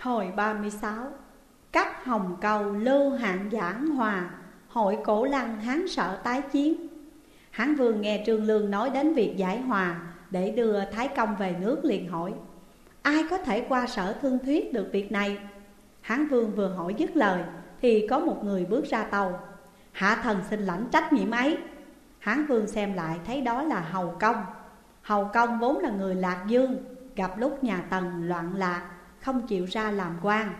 Hồi 36 các hồng cầu lưu hạng giảng hòa, Hội cổ lăng hán sợ tái chiến. Hán vương nghe Trương Lương nói đến việc giải hòa Để đưa Thái Công về nước liền hỏi Ai có thể qua sở thương thuyết được việc này? Hán vương vừa hỏi dứt lời Thì có một người bước ra tàu. Hạ thần xin lãnh trách nhiệm ấy. Hán vương xem lại thấy đó là Hầu Công. Hầu Công vốn là người Lạc Dương, Gặp lúc nhà Tần loạn lạc. Không chịu ra làm quan.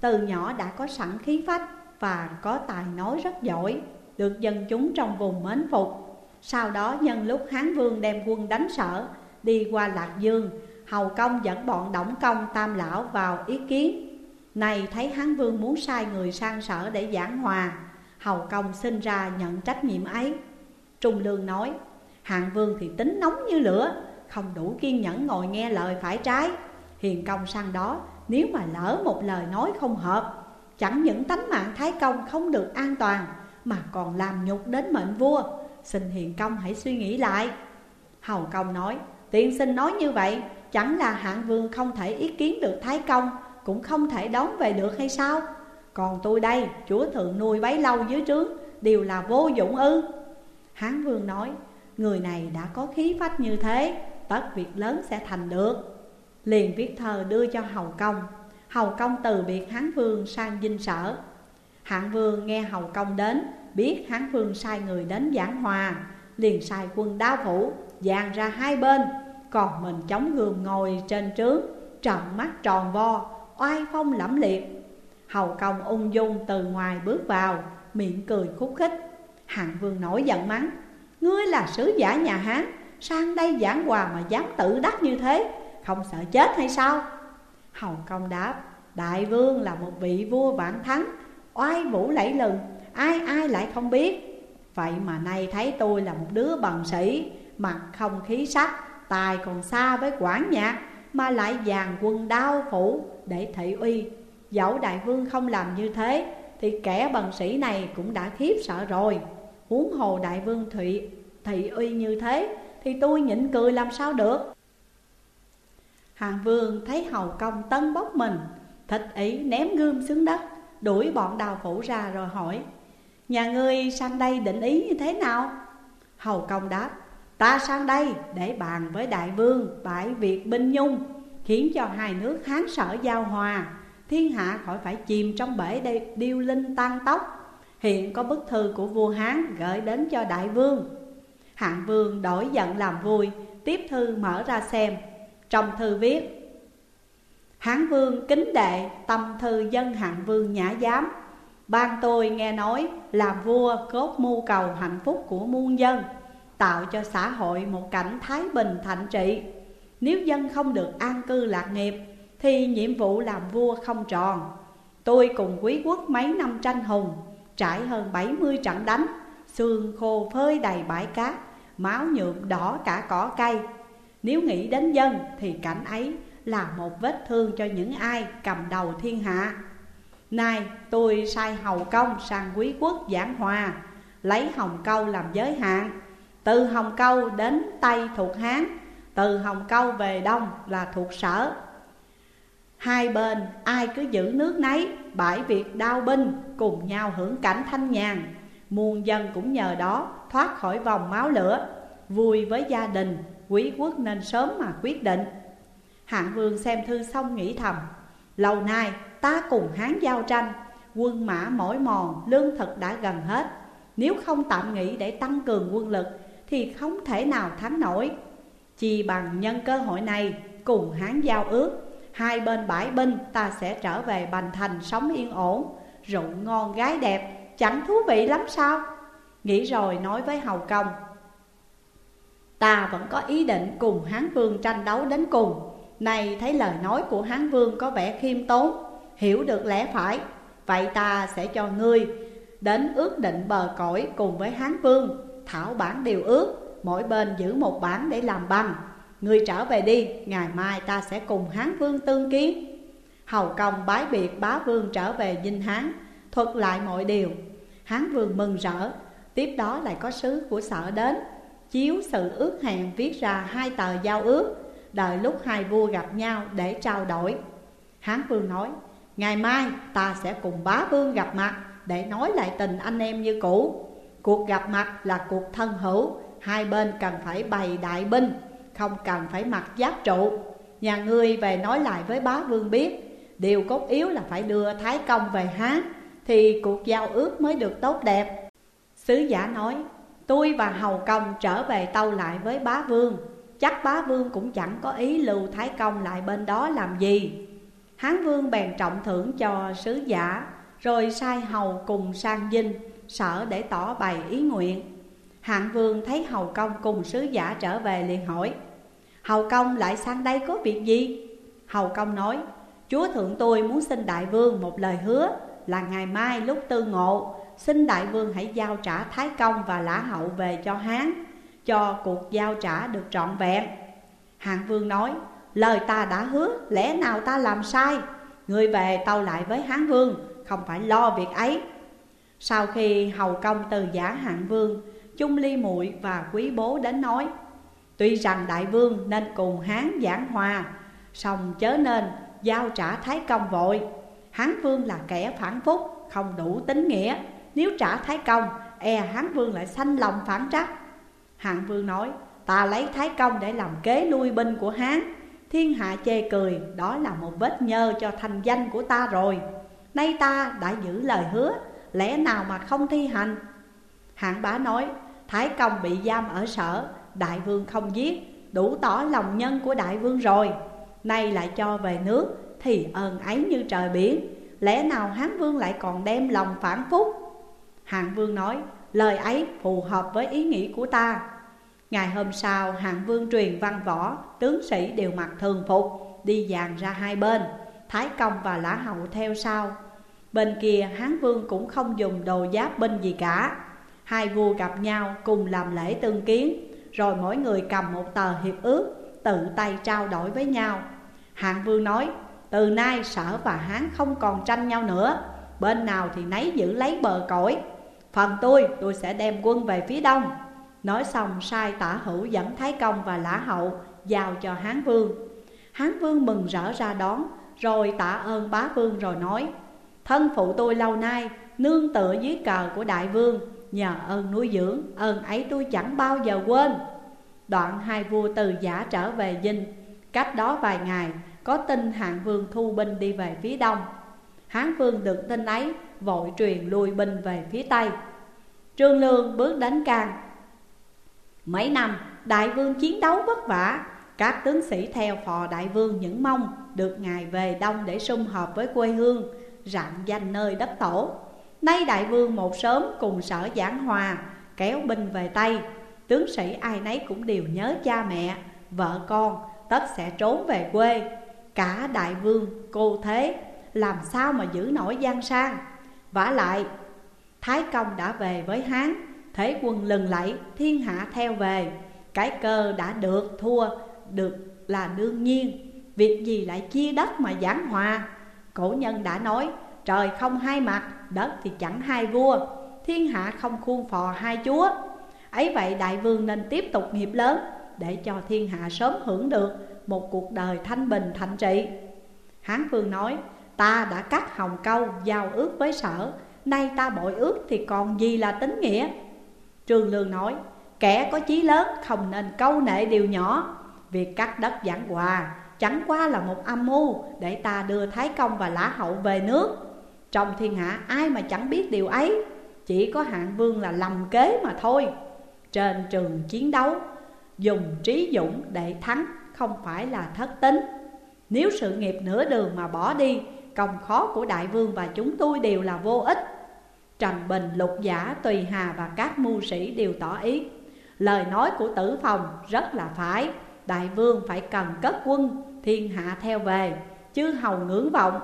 Từ nhỏ đã có sẵn khí phách Và có tài nói rất giỏi, Được dân chúng trong vùng mến phục. Sau đó, nhân lúc Hán Vương đem quân đánh sở, Đi qua Lạc Dương, Hầu Công dẫn bọn Đổng Công, Tam Lão vào ý kiến. Này thấy Hán Vương muốn sai người sang sở để giảng hòa, Hầu Công xin ra nhận trách nhiệm ấy. Trung Lương nói, Hạng Vương thì tính nóng như lửa, Không đủ kiên nhẫn ngồi nghe lời phải trái. Hiền công sang đó, Nếu mà lỡ một lời nói không hợp, Chẳng những tánh mạng Thái Công không được an toàn, Mà còn làm nhục đến mệnh vua. Xin Hiền công hãy suy nghĩ lại. Hầu Công nói Tiện sinh nói như vậy, Chẳng là hạng vương không thể ý kiến được Thái Công, Cũng không thể đón về được hay sao? Còn tôi đây, chúa thượng nuôi bấy lâu dưới trướng, Đều là vô dụng ư? Hán vương nói, Người này đã có khí phách như thế, Tất việc lớn sẽ thành được. Liền viết thơ đưa cho Hầu Công Hầu Công từ biệt Hán Vương sang dinh sở. Hạng Vương nghe Hầu Công đến, Biết Hán Vương sai người đến giảng hòa, Liền sai quân đao phủ dàn ra hai bên. Còn mình chống gươm ngồi trên trướng, Trợn mắt tròn vo, Oai phong lẫm liệt. Hầu Công ung dung từ ngoài bước vào, Miệng cười khúc khích. Hạng Vương nổi giận mắng, Ngươi là sứ giả nhà Hán, Sang đây giảng hòa mà dám tự đắc như thế không sợ chết hay sao? Hồng công đáp, Đại vương là một vị vua vạn thắng, Oai vũ lẫy lừng, Ai ai lại không biết. Vậy mà nay thấy tôi là một đứa bằng sĩ, Mặt không khí sắc, Tài còn xa với quản nhạc, Mà lại dàn quân đao phủ Để thị uy. Dẫu đại vương không làm như thế, Thì kẻ bằng sĩ này cũng đã khiếp sợ rồi. Huống hồ đại vương Thụy Thị uy như thế, Thì tôi nhịn cười làm sao được? Hàng vương thấy hầu công tân bốc mình, Thịt ý ném gươm xuống đất, Đuổi bọn đào phủ ra rồi hỏi, Nhà ngươi sang đây định ý như thế nào? Hầu công đáp, Ta sang đây để bàn với đại vương bãi việc binh nhung, Khiến cho hai nước Hán sở giao hòa. Thiên hạ khỏi phải chìm trong bể điêu linh tan tóc. Hiện có bức thư của vua Hán gửi đến cho đại vương. Hạng vương đổi giận làm vui, Tiếp thư mở ra xem. Trong thư viết. Hán vương kính đệ, tâm thư dân hạng vương nhã giám. Ban tôi nghe nói làm vua cốt mưu cầu hạnh phúc của muôn dân, Tạo cho xã hội một cảnh thái bình thạnh trị. Nếu dân không được an cư lạc nghiệp, Thì nhiệm vụ làm vua không tròn. Tôi cùng quý quốc mấy năm tranh hùng, Trải hơn 70 trận đánh, Xương khô phơi đầy bãi cát, Máu nhuộm đỏ cả cỏ cây. Nếu nghĩ đến dân thì cảnh ấy là một vết thương cho những ai cầm đầu thiên hạ. Nay tôi sai hầu công sang quý quốc giảng hòa Lấy hồng câu làm giới hạn. Từ hồng câu đến Tây thuộc Hán Từ hồng câu về Đông là thuộc sở. Hai bên ai cứ giữ nước nấy Bãi việc đao binh cùng nhau hưởng cảnh thanh nhàn. Muôn dân cũng nhờ đó thoát khỏi vòng máu lửa Vui với gia đình, quý quốc nên sớm mà quyết định. Hạng vương xem thư xong nghĩ thầm Lâu nay ta cùng Hán giao tranh Quân mã mỏi mòn, lương thực đã gần hết. Nếu không tạm nghỉ để tăng cường quân lực Thì không thể nào thắng nổi. Chỉ bằng nhân cơ hội này cùng Hán giao ước Hai bên bãi binh ta sẽ trở về Bành Thành sống yên ổn Rượu ngon gái đẹp chẳng thú vị lắm sao? Nghĩ rồi nói với Hầu Công Ta vẫn có ý định cùng Hán Vương tranh đấu đến cùng. Này thấy lời nói của Hán Vương có vẻ khiêm tốn. Hiểu được lẽ phải, Vậy ta sẽ cho ngươi Đến ước định bờ cõi cùng với Hán Vương, Thảo bản điều ước, Mỗi bên giữ một bản để làm bằng. Ngươi trở về đi, Ngày mai ta sẽ cùng Hán Vương tương kiến. Hầu công bái biệt bá vương trở về dinh Hán, Thuật lại mọi điều. Hán Vương mừng rỡ, Tiếp đó lại có sứ của sở đến. Chiếu sự ước hẹn viết ra hai tờ giao ước, Đợi lúc hai vua gặp nhau để trao đổi. Hán Vương nói, Ngày mai ta sẽ cùng bá vương gặp mặt Để nói lại tình anh em như cũ. Cuộc gặp mặt là cuộc thân hữu, Hai bên cần phải bày đại binh, Không cần phải mặc giáp trụ. Nhà ngươi về nói lại với bá vương biết, Điều cốt yếu là phải đưa Thái Công về Hán Thì cuộc giao ước mới được tốt đẹp. Sứ giả nói Tôi và Hầu Công trở về tâu lại với bá vương. Chắc bá vương cũng chẳng có ý lưu Thái Công lại bên đó làm gì. Hán vương bèn trọng thưởng cho sứ giả, Rồi sai hầu cùng sang dinh, Sở để tỏ bày ý nguyện. Hạng vương thấy hầu công cùng sứ giả trở về liền hỏi, Hầu công lại sang đây có việc gì? Hầu công nói, Chúa thượng tôi muốn xin đại vương một lời hứa Là ngày mai lúc tư ngộ Xin đại vương hãy giao trả Thái Công và Lã Hậu về cho Hán Cho cuộc giao trả được trọn vẹn. Hạng vương nói Lời ta đã hứa, lẽ nào ta làm sai? Người về tâu lại với Hán Vương Không phải lo việc ấy. Sau khi hầu công từ giả hạng vương Chung ly muội và quý bố đến nói Tuy rằng đại vương nên cùng Hán giảng hòa song chớ nên giao trả Thái Công vội. Hán vương là kẻ phản phúc, không đủ tính nghĩa. Nếu trả Thái Công, e Hán vương lại sanh lòng phản trắc. Hạng vương nói, ta lấy Thái Công để làm kế lui binh của Hán. Thiên hạ chê cười, đó là một vết nhơ cho thành danh của ta rồi. Nay ta đã giữ lời hứa, lẽ nào mà không thi hành? Hạng bá nói, Thái Công bị giam ở sở, đại vương không giết Đủ tỏ lòng nhân của đại vương rồi. Nay lại cho về nước, thì ơn ấy như trời biển. Lẽ nào Hán Vương lại còn đem lòng phản phúc? Hạng Vương nói, Lời ấy phù hợp với ý nghĩ của ta. Ngày hôm sau hạng vương truyền văn võ, Tướng sĩ đều mặc thường phục, Đi dàn ra hai bên, Thái công và lã hậu theo sau. Bên kia, Hán vương cũng không dùng đồ giáp binh gì cả. Hai vua gặp nhau cùng làm lễ tương kiến, Rồi mỗi người cầm một tờ hiệp ước, Tự tay trao đổi với nhau. Hạng vương nói, Từ nay sở và Hán không còn tranh nhau nữa, Bên nào thì nấy giữ lấy bờ cõi. Phần tôi tôi sẽ đem quân về phía đông. Nói xong, sai tả hữu dẫn Thái Công và Lã Hậu Giao cho Hán Vương. Hán Vương mừng rỡ ra đón, Rồi tạ ơn bá vương rồi nói, Thân phụ tôi lâu nay, Nương tựa dưới cờ của đại vương, Nhờ ơn nuôi dưỡng, Ơn ấy tôi chẳng bao giờ quên. Đoạn hai vua từ giả trở về dinh. Cách đó vài ngày, Có tin hạng vương thu binh đi về phía đông. Hán vương được tin ấy Vội truyền lui binh về phía tây. Trương Lương bước đến can Mấy năm đại vương chiến đấu vất vả. Các tướng sĩ theo phò đại vương những mong Được ngài về đông để sum họp với quê hương Rạng danh nơi đất tổ. Nay đại vương một sớm cùng sở giảng hòa Kéo binh về Tây. Tướng sĩ ai nấy cũng đều nhớ cha mẹ Vợ con tất sẽ trốn về quê. Cả đại vương, cô thế làm sao mà giữ nổi gian sang? Vả lại Thái công đã về với Hán Thế quân lừng lẫy, thiên hạ theo về. Cái cơ đã được, thua, được là đương nhiên. Việc gì lại chia đất mà giảng hòa? Cổ nhân đã nói Trời không hai mặt, đất thì chẳng hai vua. Thiên hạ không khuôn phò hai chúa. Ấy vậy đại vương nên tiếp tục nghiệp lớn Để cho thiên hạ sớm hưởng được Một cuộc đời thanh bình thạnh trị. Hán vương nói Ta đã cắt hồng câu giao ước với sở. Nay ta bội ước thì còn gì là tính nghĩa? Trương Lương nói, Kẻ có chí lớn không nên câu nệ điều nhỏ. Việc cắt đất giảng hòa chẳng qua là một âm mưu Để ta đưa Thái Công và Lã Hậu về nước. Trong thiên hạ ai mà chẳng biết điều ấy? Chỉ có hạng vương là lầm kế mà thôi. Trên trường chiến đấu, Dùng trí dũng để thắng không phải là thất tính. Nếu sự nghiệp nửa đường mà bỏ đi Công khó của đại vương và chúng tôi đều là vô ích. Trần Bình, Lục Giả, Tùy Hà và các mưu sĩ đều tỏ ý. Lời nói của tử phòng rất là phải Đại vương phải cần cất quân, thiên hạ theo về Chứ hầu ngưỡng vọng.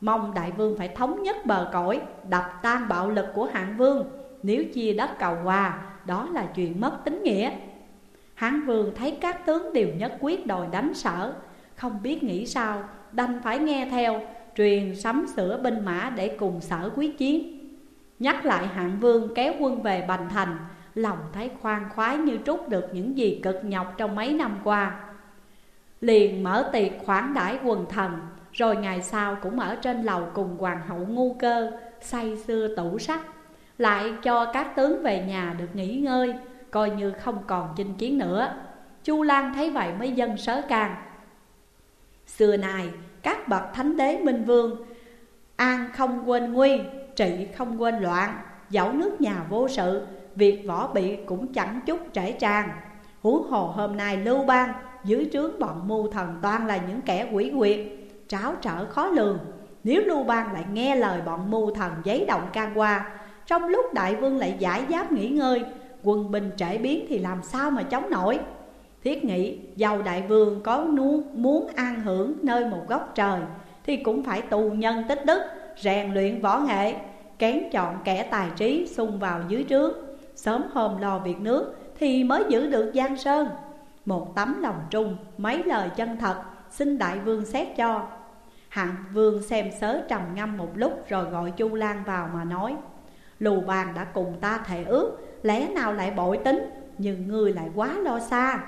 Mong đại vương phải thống nhất bờ cõi Đập tan bạo lực của hạng vương. Nếu chia đất cầu hòa Đó là chuyện mất tính nghĩa. Hán vương thấy các tướng đều nhất quyết đòi đánh sở. Không biết nghĩ sao Đành phải nghe theo Truyền sắm sửa binh mã để cùng sở quyết chiến. Nhắc lại hạng vương kéo quân về Bành Thành, Lòng thấy khoan khoái như trút được những gì cực nhọc trong mấy năm qua. Liền mở tiệc khoản đãi quần thần, Rồi ngày sau cũng ở trên lầu cùng hoàng hậu ngu cơ, Say xưa tủ sắc, Lại cho các tướng về nhà được nghỉ ngơi, Coi như không còn chinh chiến nữa. Chu Lan thấy vậy mới dân sớ càng Xưa nay các bậc thánh đế minh vương An không quên nguy, trị không quên loạn Dẫu nước nhà vô sự, việc võ bị cũng chẳng chút trễ tràn Huống hồ hôm nay lưu bang dưới trướng bọn mưu thần toàn là những kẻ quỷ quyệt Tráo trở khó lường. Nếu lưu bang lại nghe lời bọn mưu thần giấy động can qua Trong lúc đại vương lại giải giáp nghỉ ngơi Quân binh trễ biến thì làm sao mà chống nổi? Thiết nghĩ giàu đại vương có muốn an hưởng nơi một góc trời Thì cũng phải tù nhân tích đức, rèn luyện võ nghệ Kén chọn kẻ tài trí xung vào dưới trướng Sớm hôm lo việc nước thì mới giữ được Giang Sơn. Một tấm lòng trung, mấy lời chân thật Xin đại vương xét cho. Hạng vương xem sớ trầm ngâm một lúc Rồi gọi Chu Lan vào mà nói Lù bàn đã cùng ta thề ước Lẽ nào lại bội tính? Nhưng ngươi lại quá lo xa.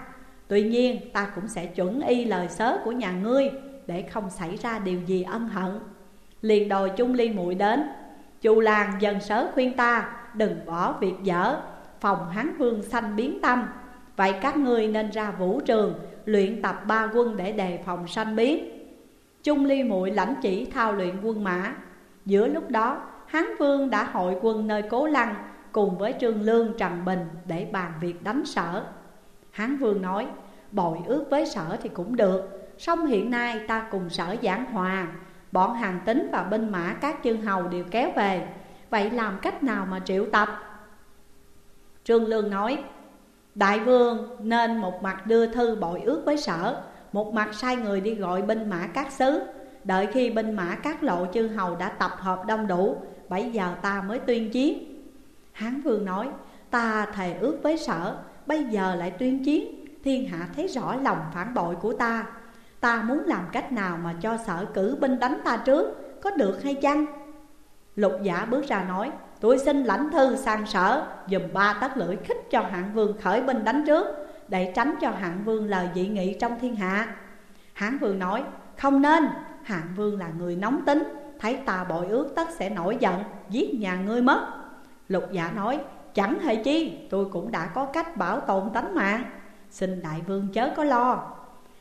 Tuy nhiên, ta cũng sẽ chuẩn y lời sớ của nhà ngươi Để không xảy ra điều gì ân hận. Liền đòi chung ly muội đến, Chu làng dần sớ khuyên ta, Đừng bỏ việc dở, Phòng hán vương sanh biến tâm. Vậy các ngươi nên ra vũ trường, Luyện tập ba quân để đề phòng sanh biến. Trung ly muội lãnh chỉ thao luyện quân mã. Giữa lúc đó Hán vương đã hội quân nơi cố lăng Cùng với Trương Lương Trần Bình để bàn việc đánh sở. Hán vương nói Bội ước với sở thì cũng được, Song hiện nay ta cùng sở giảng hòa Bọn hàng tính và binh mã các chư hầu đều kéo về. Vậy làm cách nào mà triệu tập? Trương Lương nói, Đại vương, nên một mặt đưa thư bội ước với sở, Một mặt sai người đi gọi binh mã các xứ. Đợi khi binh mã các lộ chư hầu đã tập hợp đông đủ Bây giờ ta mới tuyên chiến. Hán vương nói, Ta thề ước với sở Bây giờ lại tuyên chiến, Thiên hạ thấy rõ lòng phản bội của ta. Ta muốn làm cách nào mà cho sở cử binh đánh ta trước, Có được hay chăng? Lục giả bước ra nói, Tôi xin lãnh thư sang sở, Dùm ba tấc lưỡi khích cho hạng vương khởi binh đánh trước, Để tránh cho hạng vương lời dị nghị trong thiên hạ. Hạng vương nói, Không nên, Hạng vương là người nóng tính, Thấy ta bội ước tất sẽ nổi giận, Giết nhà ngươi mất. Lục giả nói Chẳng hề chi, Tôi cũng đã có cách bảo tồn tánh mạng. Xin đại vương chớ có lo.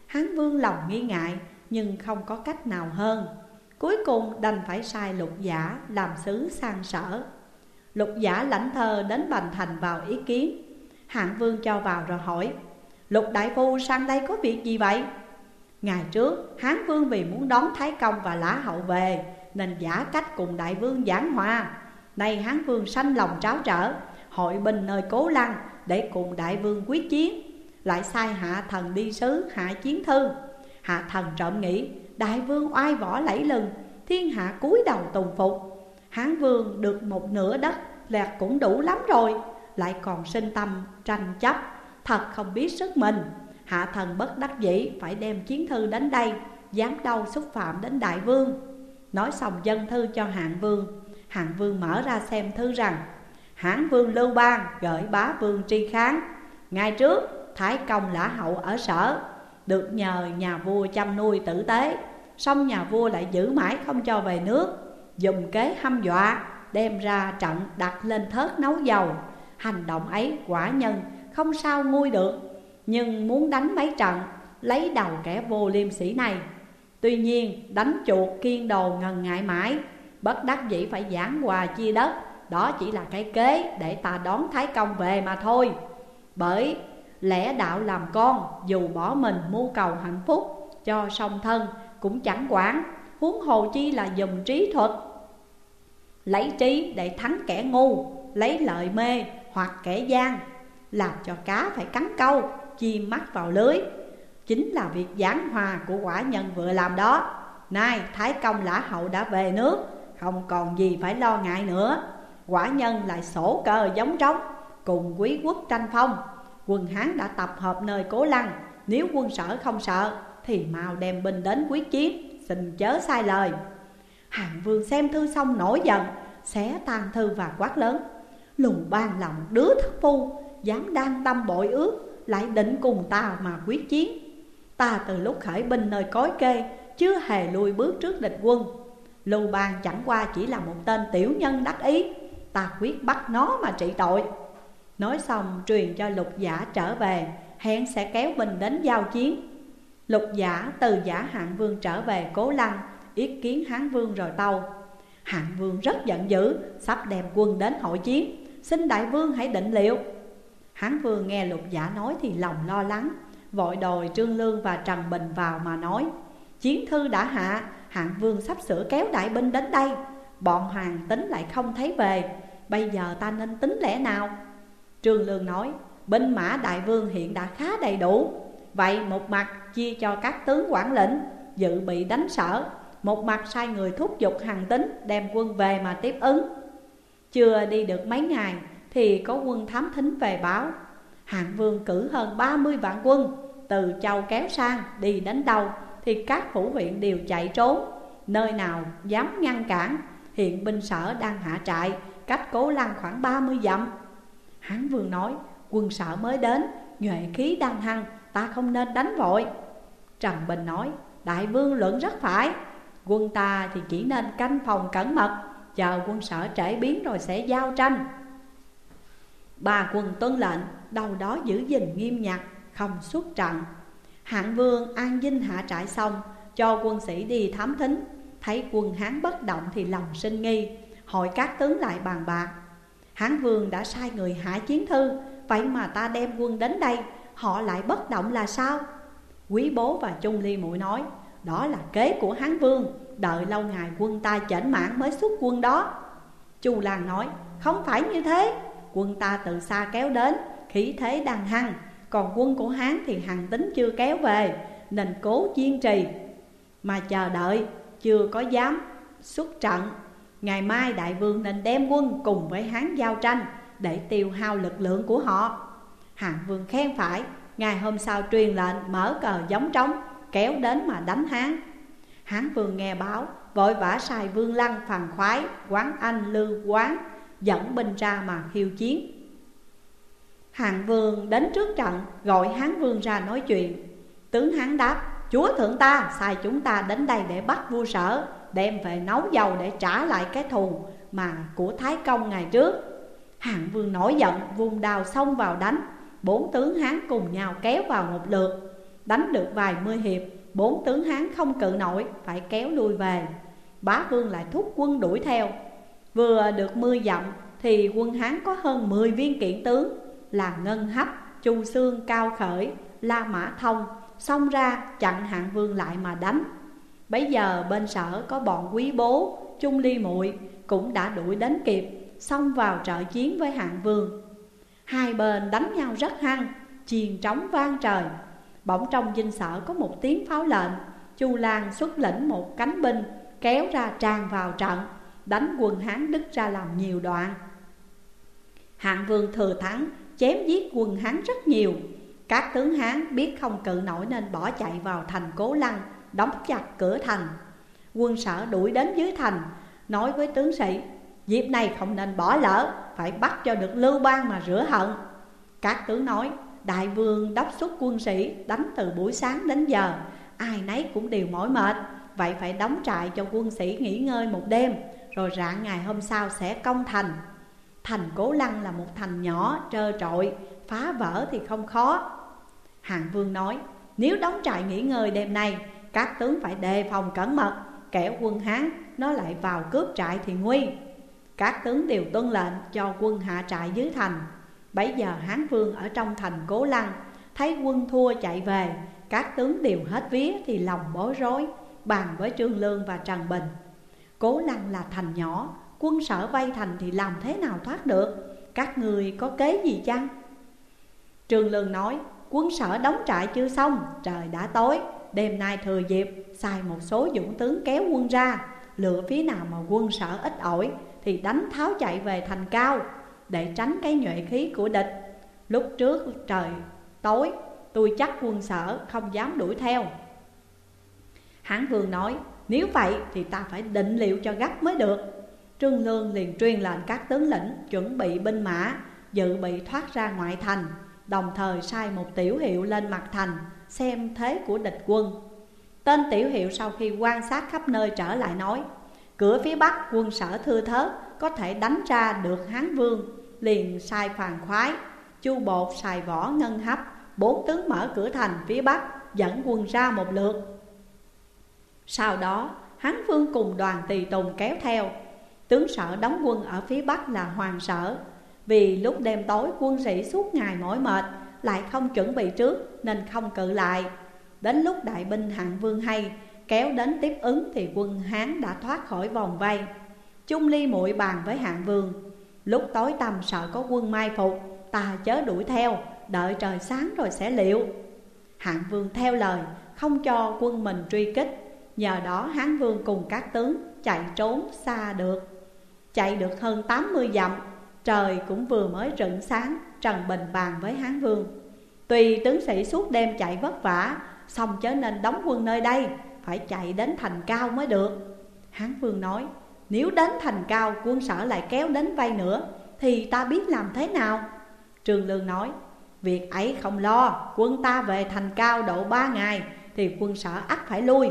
Hán vương lòng nghi ngại, Nhưng không có cách nào hơn. Cuối cùng đành phải sai lục giả làm sứ sang sở. Lục giả lãnh thơ đến Bành Thành vào ý kiến. Hạng vương cho vào rồi hỏi, Lục đại phu sang đây có việc gì vậy? Ngày trước, Hán vương vì muốn đón Thái Công và Lã Hậu về, Nên giả cách cùng đại vương giảng hòa. Nay Hán vương sanh lòng tráo trở Hội binh nơi cố lăng để cùng đại vương quyết chiến. Lại sai hạ thần đi sứ, hạ chiến thư. Hạ thần trộm nghĩ, đại vương oai võ lẫy lừng, Thiên hạ cúi đầu tùng phục. Hán vương được một nửa đất là cũng đủ lắm rồi. Lại còn sinh tâm, tranh chấp. Thật không biết sức mình. Hạ thần bất đắc dĩ, phải đem chiến thư đến đây, Dám đâu xúc phạm đến đại vương. Nói xong dân thư cho hạng vương. Hạng vương mở ra xem thư rằng Hán vương Lưu Bang gửi bá vương tri kháng. Ngày trước, Thái Công Lã Hậu ở sở, Được nhờ nhà vua chăm nuôi tử tế. Xong nhà vua lại giữ mãi không cho về nước, Dùng kế hăm dọa, Đem ra trận đặt lên thớt nấu dầu. Hành động ấy quả nhân không sao nguôi được, Nhưng muốn đánh mấy trận, Lấy đầu kẻ vô liêm sĩ này. Tuy nhiên, đánh chuột kiên đồ ngần ngại mãi, Bất đắc dĩ phải giảng hòa chia đất. Đó chỉ là cái kế để ta đón Thái Công về mà thôi. Bởi lẽ đạo làm con, Dù bỏ mình mưu cầu hạnh phúc Cho song thân cũng chẳng quản, Huống hồ chi là dùng trí thuật. Lấy trí để thắng kẻ ngu, Lấy lợi mê hoặc kẻ gian, Làm cho cá phải cắn câu Chim mắc vào lưới. Chính là việc giảng hòa của quả nhân vừa làm đó. Nay Thái Công Lã Hậu đã về nước, Không còn gì phải lo ngại nữa. Quả nhân lại sổ cờ giống trống, Cùng quý quốc tranh phong. Quân Hán đã tập hợp nơi cố lăng, Nếu quân sở không sợ, Thì mau đem binh đến quyết chiến, Xin chớ sai lời. Hạng vương xem thư xong nổi giận, Xé tan thư và quát lớn. Lùng ban lòng đứa thất phu, Dám đang tâm bội ước, Lại định cùng ta mà quyết chiến. Ta từ lúc khởi binh nơi cối kê, Chưa hề lùi bước trước địch quân. Lưu Bang chẳng qua chỉ là một tên tiểu nhân đắc ý. Ta quyết bắt nó mà trị tội. Nói xong, truyền cho lục giả trở về, Hẹn sẽ kéo mình đến giao chiến. Lục giả từ giả hạng vương trở về cố lăng Yết kiến hán vương rồi tâu. Hạng vương rất giận dữ, Sắp đem quân đến hội chiến. Xin đại vương hãy định liệu. Hán vương nghe lục giả nói thì lòng lo lắng, Vội đòi Trương Lương và Trần Bình vào mà nói, Chiến thư đã hạ, Hạng vương sắp sửa kéo đại binh đến đây. Bọn hoàng tính lại không thấy về. Bây giờ ta nên tính lẽ nào? Trương Lương nói, Binh mã đại vương hiện đã khá đầy đủ. Vậy một mặt chia cho các tướng quản lĩnh, Dự bị đánh sở. Một mặt sai người thúc giục hàng tính Đem quân về mà tiếp ứng. Chưa đi được mấy ngày Thì có quân thám thính về báo. Hạng vương cử hơn 30 vạn quân, Từ châu kéo sang đi đến đâu Thì các phủ huyện đều chạy trốn. Nơi nào dám ngăn cản Hiện binh sở đang hạ trại, Cách cố lăng khoảng 30 dặm. Hán vương nói, quân sở mới đến, Nhuệ khí đang hăng, Ta không nên đánh vội. Trần Bình nói, Đại vương luận rất phải, Quân ta thì chỉ nên canh phòng cẩn mật, Chờ quân sở trễ biến rồi sẽ giao tranh. Ba quân tuân lệnh, Đâu đó giữ gìn nghiêm nhặt, Không xuất trận. Hạng vương an dinh hạ trại xong, Cho quân sĩ đi thám thính. Thấy quân Hán bất động thì lòng sinh nghi Hội các tướng lại bàn bạc. Hán vương đã sai người hạ chiến thư, Vậy mà ta đem quân đến đây, Họ lại bất động là sao? Quý bố và Trung Ly muội nói, Đó là kế của Hán vương, Đợi lâu ngày quân ta chảnh mãn mới xuất quân đó. Chu Lan nói, Không phải như thế, Quân ta từ xa kéo đến, Khí thế đang hăng, Còn quân của Hán thì hàng tính chưa kéo về, Nên cố chiên trì. Mà chờ đợi chưa có dám xuất trận. Ngày mai đại vương nên đem quân cùng với Hán giao tranh Để tiêu hao lực lượng của họ. Hạng vương khen phải, Ngày hôm sau truyền lệnh mở cờ giống trống, Kéo đến mà đánh Hán. Hán vương nghe báo, Vội vã sai vương lăng phàn khoái, Quán anh lưu quán, Dẫn binh ra mà khiêu chiến. Hạng vương đến trước trận, Gọi Hán vương ra nói chuyện. Tướng Hán đáp Chúa thượng ta sai chúng ta đến đây để bắt vua sở Đem về nấu dầu để trả lại cái thù Mà của Thái Công ngày trước. Hạng vương nổi giận vùng đào xông vào đánh. Bốn tướng Hán cùng nhau kéo vào một lượt. Đánh được vài mươi hiệp Bốn tướng Hán không cự nổi Phải kéo lui về. Bá vương lại thúc quân đuổi theo. Vừa được mưa dặm Thì quân Hán có hơn mười viên kiện tướng Là Ngân Hấp, Chu Xương, Cao Khởi, La Mã Thông Xông ra chặn hạng vương lại mà đánh. Bấy giờ bên sở có bọn quý bố, trung ly muội Cũng đã đuổi đến kịp Xông vào trợ chiến với hạng vương. Hai bên đánh nhau rất hăng Chiền trống vang trời. Bỗng trong dinh sở có một tiếng pháo lệnh Chu Lan xuất lĩnh một cánh binh Kéo ra tràn vào trận Đánh quân Hán đứt ra làm nhiều đoạn. Hạng vương thừa thắng Chém giết quân Hán rất nhiều. Các tướng Hán biết không cự nổi Nên bỏ chạy vào thành Cố Lăng, Đóng chặt cửa thành. Quân sở đuổi đến dưới thành, Nói với tướng sĩ, Dịp này không nên bỏ lỡ, Phải bắt cho được lưu bang mà rửa hận. Các tướng nói, Đại vương đốc xuất quân sĩ Đánh từ buổi sáng đến giờ, Ai nấy cũng đều mỏi mệt, Vậy phải đóng trại cho quân sĩ nghỉ ngơi một đêm, Rồi rạng ngày hôm sau sẽ công thành. Thành Cố Lăng là một thành nhỏ trơ trội Phá vỡ thì không khó. Hạng vương nói, Nếu đóng trại nghỉ ngơi đêm nay, Các tướng phải đề phòng cẩn mật Kẻo quân Hán nó lại vào cướp trại thì nguy. Các tướng đều tuân lệnh cho quân hạ trại dưới thành. Bấy giờ Hán Vương ở trong thành Cố Lăng, Thấy quân thua chạy về, Các tướng đều hết vía thì lòng bối rối, Bàn với Trương Lương và Trần Bình. Cố Lăng là thành nhỏ, Quân sở vây thành thì làm thế nào thoát được? Các người có kế gì chăng? Trương Lương nói Quân sở đóng trại chưa xong, Trời đã tối. Đêm nay thừa dịp, Xài một số dũng tướng kéo quân ra. Lựa phía nào mà quân sở ít ỏi, Thì đánh tháo chạy về thành cao, Để tránh cái nhuệ khí của địch. Lúc trước trời tối, Tôi chắc quân sở không dám đuổi theo. Hán vương nói, Nếu vậy thì ta phải định liệu cho gấp mới được. Trương Lương liền truyền lệnh các tướng lĩnh Chuẩn bị binh mã, Dự bị thoát ra ngoại thành. Đồng thời sai một tiểu hiệu lên mặt thành Xem thế của địch quân. Tên tiểu hiệu sau khi quan sát khắp nơi trở lại nói Cửa phía bắc quân sở thưa thớt có thể đánh ra được Hán Vương Liền sai phàn khoái, chu bột xài võ ngân hấp Bốn tướng mở cửa thành phía bắc dẫn quân ra một lượt. Sau đó Hán Vương cùng đoàn tùy tùng kéo theo. Tướng sở đóng quân ở phía bắc là Hoàng sở vì lúc đêm tối quân sĩ suốt ngày mỏi mệt, Lại không chuẩn bị trước nên không cự lại. Đến lúc đại binh hạng vương hay Kéo đến tiếp ứng thì quân Hán đã thoát khỏi vòng vây. Trung ly muội bàn với hạng vương, Lúc tối tăm sợ có quân mai phục, Ta chớ đuổi theo, Đợi trời sáng rồi sẽ liệu. Hạng vương theo lời, Không cho quân mình truy kích. Nhờ đó Hán vương cùng các tướng chạy trốn xa được. Chạy được hơn 80 dặm Trời cũng vừa mới rựng sáng, Trần Bình bàn với Hán vương. Tuy tướng sĩ suốt đêm chạy vất vả, Xong chớ nên đóng quân nơi đây, Phải chạy đến thành cao mới được. Hán vương nói, Nếu đến thành cao, quân sở lại kéo đến vay nữa, Thì ta biết làm thế nào? Trương Lương nói, Việc ấy không lo, Quân ta về thành cao độ ba ngày, Thì quân sở ắt phải lui.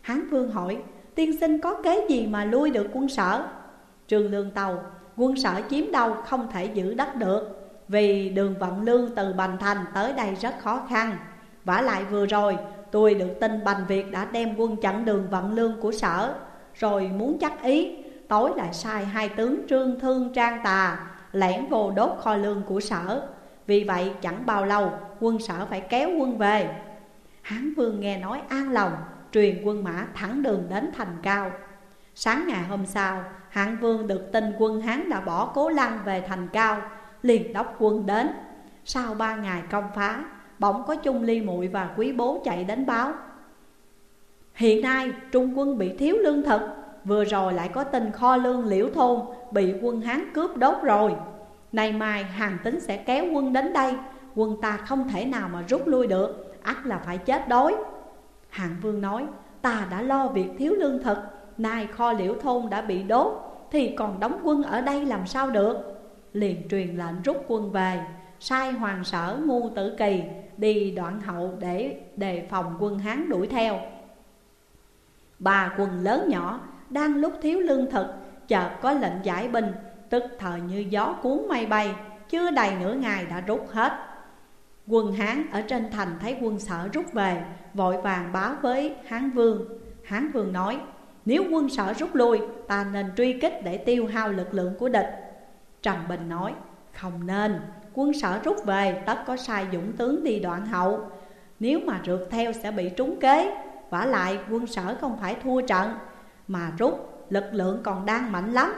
Hán vương hỏi, Tiên sinh có kế gì mà lui được quân sở? Trương Lương tàu Quân sở chiếm đâu không thể giữ đất được. Vì đường vận lương từ Bành Thành tới đây rất khó khăn. Vả lại vừa rồi, tôi được tin Bành Việt đã đem quân chặn đường vận lương của sở. Rồi muốn chắc ý, Tối lại sai hai tướng Trương Thương Trang Tà, Lẻn vô đốt kho lương của sở. Vì vậy chẳng bao lâu, quân sở phải kéo quân về. Hán Vương nghe nói an lòng, Truyền quân mã thẳng đường đến thành cao. Sáng ngày hôm sau, Hạng Vương được tin quân Hán đã bỏ cố lăng về thành cao, Liền đốc quân đến. Sau ba ngày công phá, Bỗng có Trung Ly muội và Quý Bố chạy đến báo. Hiện nay, Trung quân bị thiếu lương thực, Vừa rồi lại có tin kho lương liễu thôn Bị quân Hán cướp đốt rồi. Nay mai hàng tính sẽ kéo quân đến đây, Quân ta không thể nào mà rút lui được, ắt là phải chết đói. Hạng Vương nói, Ta đã lo việc thiếu lương thực Nay kho liễu thôn đã bị đốt, Thì còn đóng quân ở đây làm sao được? Liền truyền lệnh rút quân về. Sai hoàng sở ngu tử kỳ Đi đoạn hậu để đề phòng quân Hán đuổi theo. Ba quân lớn nhỏ đang lúc thiếu lương thực, Chợt có lệnh giải binh, Tức thời như gió cuốn mây bay, Chưa đầy nửa ngày đã rút hết. Quân Hán ở trên thành thấy quân sở rút về, Vội vàng báo với Hán Vương. Hán Vương nói nếu quân sở rút lui, Ta nên truy kích để tiêu hao lực lượng của địch. Trần Bình nói, Không nên. Quân sở rút về, tất có sai dũng tướng đi đoạn hậu. Nếu mà rượt theo sẽ bị trúng kế. Vả lại, quân sở không phải thua trận. Mà rút, lực lượng còn đang mạnh lắm.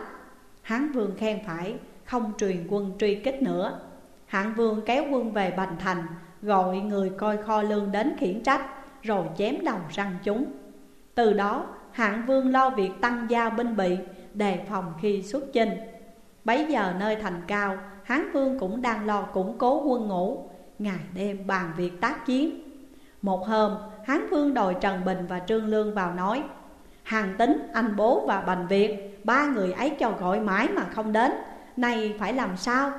Hán vương khen phải, không truyền quân truy kích nữa. Hạng vương kéo quân về Bành Thành, Gọi người coi kho lương đến khiển trách, Rồi chém đầu răng chúng. Từ đó hạng vương lo việc tăng gia binh bị Đề phòng khi xuất chinh. Bấy giờ nơi thành cao Hán vương cũng đang lo củng cố quân ngũ. Ngày đêm bàn việc tác chiến. Một hôm Hán vương đòi Trần Bình và Trương Lương vào nói Hàng tính, anh bố và Bành Việt Ba người ấy cho gọi mãi mà không đến Này phải làm sao?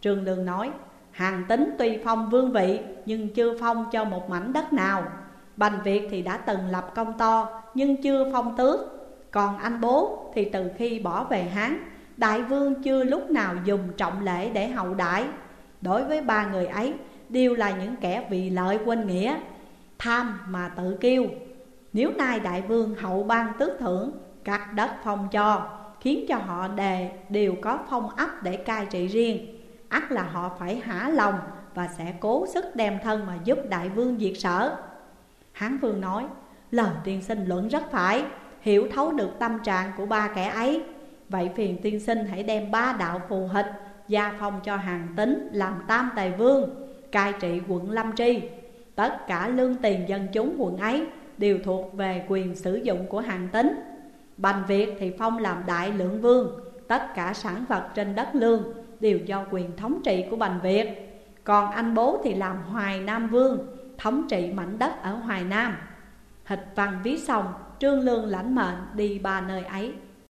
Trương Lương nói Hàng tính tuy phong vương vị Nhưng chưa phong cho một mảnh đất nào. Bành Việt thì đã từng lập công to, Nhưng chưa phong tước. Còn anh bố thì từ khi bỏ về Hán, Đại vương chưa lúc nào dùng trọng lễ để hậu đãi Đối với ba người ấy, Đều là những kẻ vì lợi quên nghĩa, Tham mà tự kiêu. Nếu nay đại vương hậu ban tước thưởng, Cắt đất phong cho, Khiến cho họ đề đều có phong ấp để cai trị riêng. Ắt là họ phải hả lòng Và sẽ cố sức đem thân mà giúp đại vương diệt sở. Hán vương nói Lời tiên sinh luận rất phải, Hiểu thấu được tâm trạng của ba kẻ ấy. Vậy phiền tiên sinh hãy đem ba đạo phù hịch Gia phong cho hàng tính làm tam tài vương, Cai trị quận Lâm Tri. Tất cả lương tiền dân chúng quận ấy Đều thuộc về quyền sử dụng của hàng tính Bành Việt thì phong làm đại lượng vương, Tất cả sản vật trên đất lương Đều do quyền thống trị của Bành Việt. Còn anh bố thì làm Hoài Nam Vương Thống trị mảnh đất ở Hoài Nam. Hịch văn viết xong Trương Lương lãnh mệnh đi ba nơi ấy.